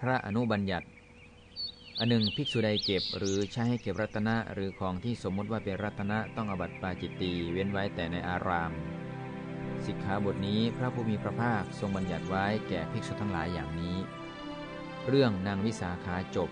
พระอนุบัญญัติอันหนึ่งภิกษุใดเก็บหรือใช้ให้เก็บรัตนะหรือของที่สมมติว่าเป็นรัตนะต้องอบัติปาจิตตีเว้นไว้แต่ในอาราม สิกขาบทนี้พระผู้มีพระภาคทรงบัญญัติไว้แก่ภิกษุทั้งหลายอย่างนี้ เรื่องนางวิสาขาจบ